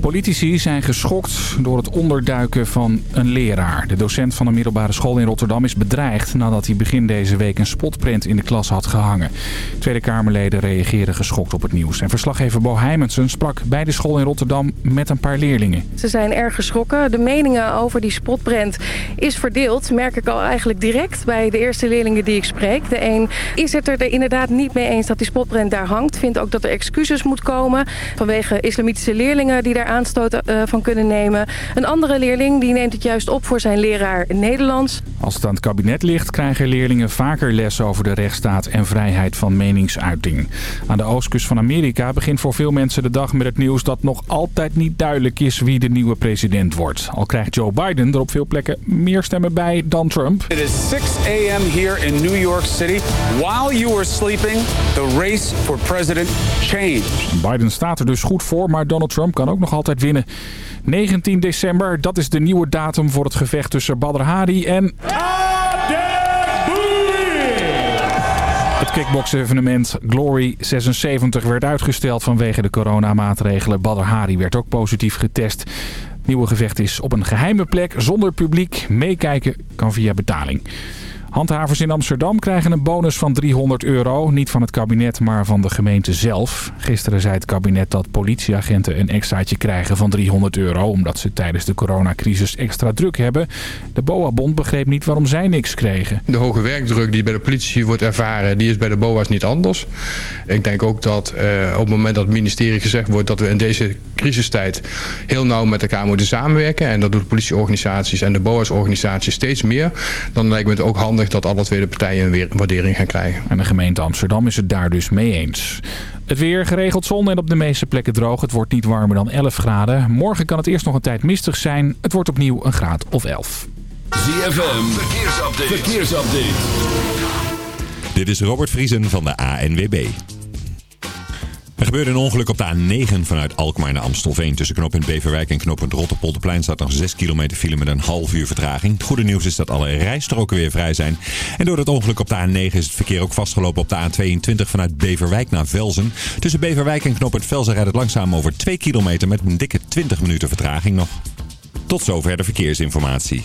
Politici zijn geschokt door het onderduiken van een leraar. De docent van een middelbare school in Rotterdam is bedreigd... nadat hij begin deze week een spotprint in de klas had gehangen. Tweede Kamerleden reageren geschokt op het nieuws. En verslaggever Bo Heimensen sprak bij de school in Rotterdam met een paar leerlingen. Ze zijn erg geschrokken. De meningen over die spotprint is verdeeld. Merk ik al eigenlijk direct bij de eerste leerlingen die ik spreek. De een is het er inderdaad niet mee eens dat die spotprint daar hangt. Vindt ook dat er excuses moet komen vanwege islamitische leerlingen die daar aanstoot uh, van kunnen nemen. Een andere leerling die neemt het juist op voor zijn leraar Nederlands. Als het aan het kabinet ligt krijgen leerlingen vaker les over de rechtsstaat en vrijheid van meningsuiting. Aan de oostkust van Amerika begint voor veel mensen de dag met het nieuws dat nog altijd niet duidelijk is wie de nieuwe president wordt. Al krijgt Joe Biden er op veel plekken meer stemmen bij dan Trump. It is 6 a.m. here in New York City. While you were sleeping, the race for president changed. Biden staat er dus goed voor, maar Donald Trump kan ook nog altijd winnen. 19 december, dat is de nieuwe datum voor het gevecht tussen Badr Hari en... Het kickbox-evenement Glory 76 werd uitgesteld vanwege de coronamaatregelen. Badr Hari werd ook positief getest. Het nieuwe gevecht is op een geheime plek, zonder publiek. Meekijken kan via betaling. Handhavers in Amsterdam krijgen een bonus van 300 euro. Niet van het kabinet, maar van de gemeente zelf. Gisteren zei het kabinet dat politieagenten een extraatje krijgen van 300 euro... omdat ze tijdens de coronacrisis extra druk hebben. De BOA-bond begreep niet waarom zij niks kregen. De hoge werkdruk die bij de politie wordt ervaren, die is bij de BOA's niet anders. Ik denk ook dat uh, op het moment dat het ministerie gezegd wordt... dat we in deze crisistijd heel nauw met elkaar moeten samenwerken... en dat doen de politieorganisaties en de BOA's-organisaties steeds meer... dan lijkt me het ook handig dat alle tweede partijen weer waardering gaan krijgen. En de gemeente Amsterdam is het daar dus mee eens. Het weer geregeld zon en op de meeste plekken droog. Het wordt niet warmer dan 11 graden. Morgen kan het eerst nog een tijd mistig zijn. Het wordt opnieuw een graad of 11. ZFM, verkeersupdate. verkeersupdate. Dit is Robert Vriesen van de ANWB. Er gebeurde een ongeluk op de A9 vanuit Alkmaar naar Amstelveen. Tussen knooppunt Beverwijk en knooppunt Rotterpolderplein staat nog 6 kilometer file met een half uur vertraging. Het goede nieuws is dat alle rijstroken weer vrij zijn. En door het ongeluk op de A9 is het verkeer ook vastgelopen op de A22 vanuit Beverwijk naar Velzen. Tussen Beverwijk en knooppunt Velzen rijdt het langzaam over 2 kilometer met een dikke 20 minuten vertraging nog. Tot zover de verkeersinformatie.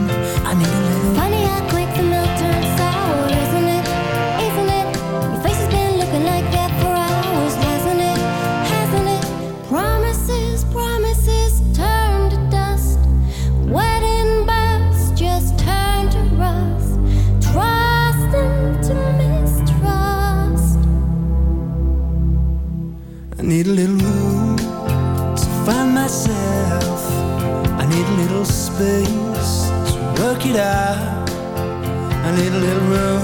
tiny little room.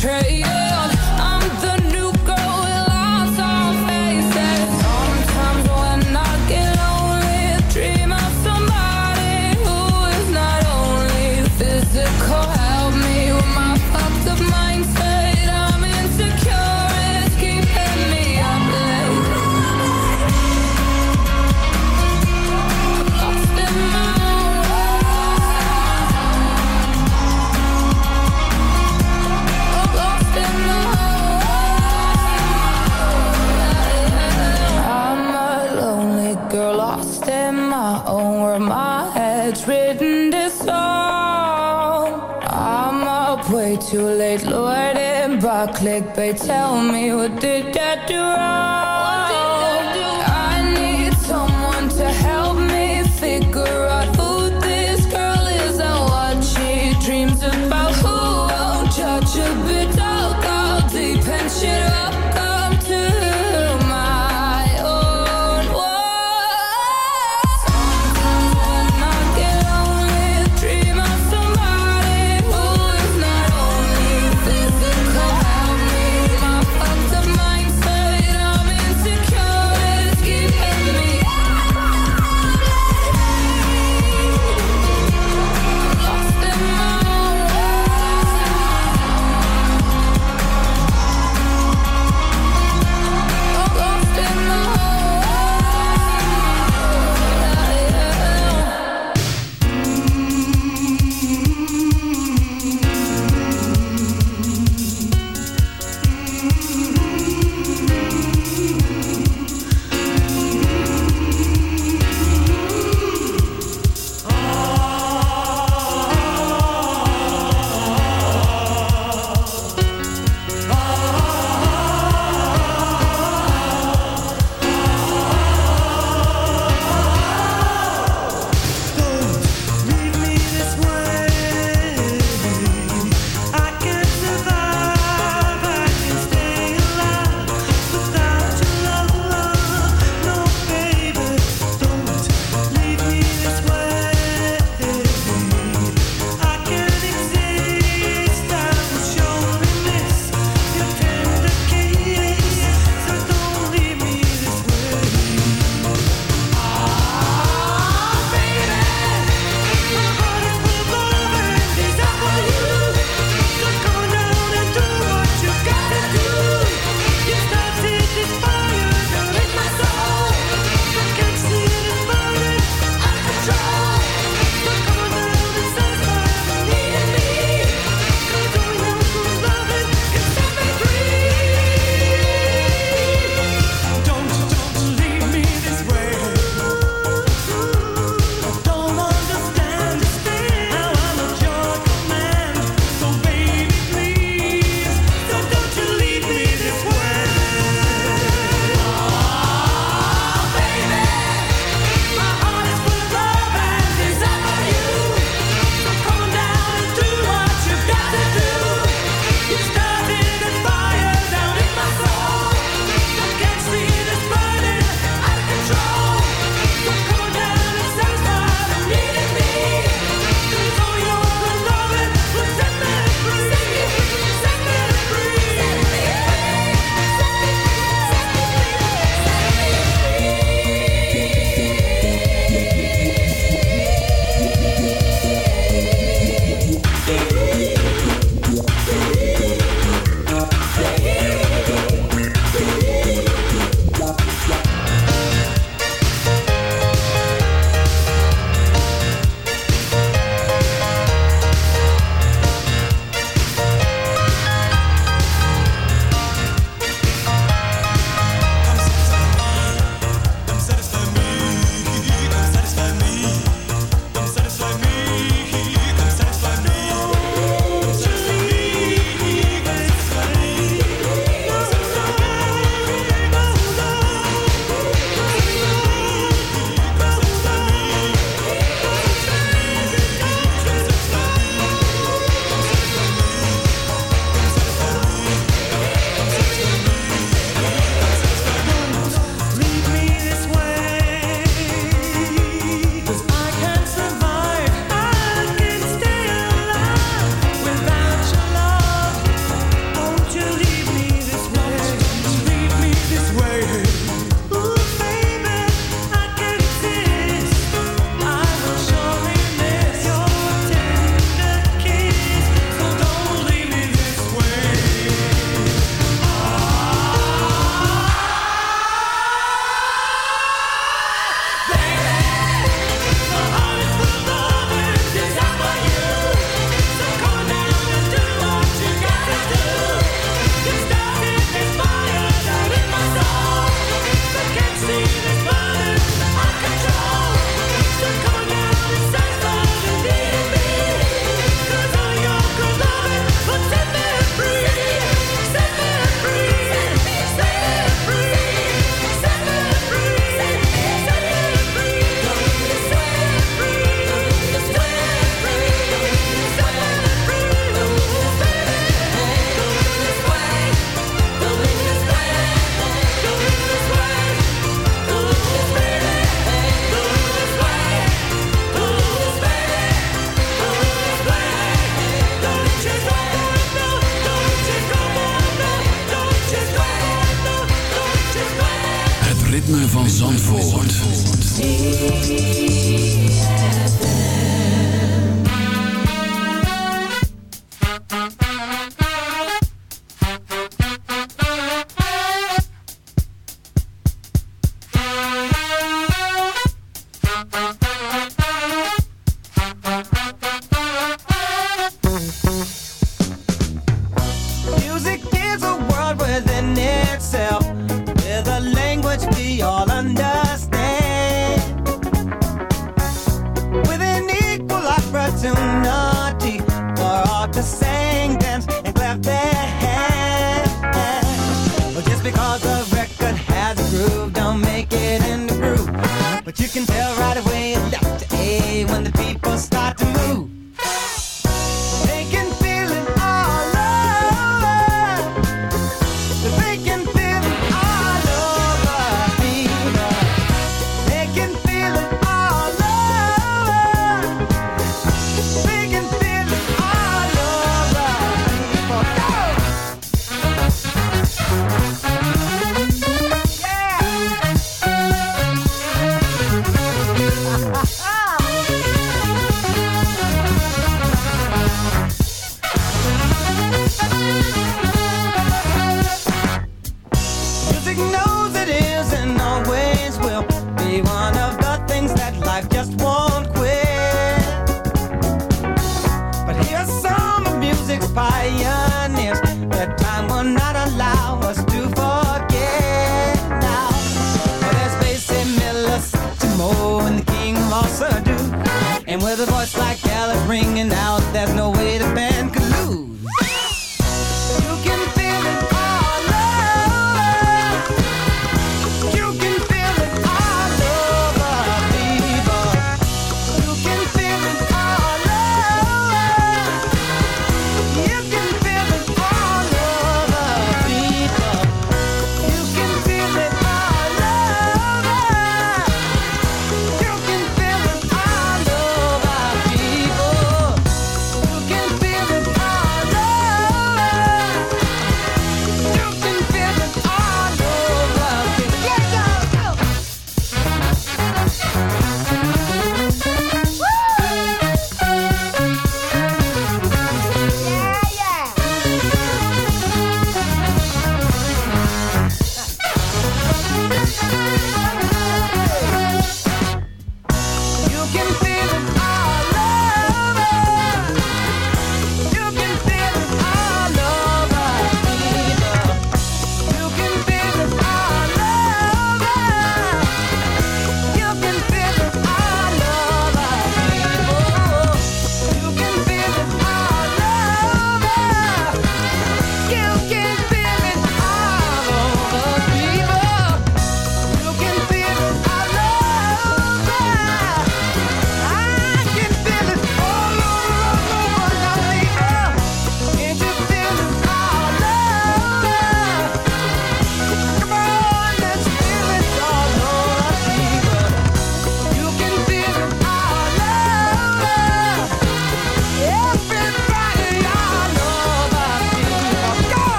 Me big, tell me what do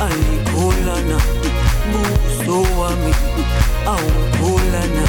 alikholana buso wami awukholana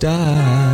die.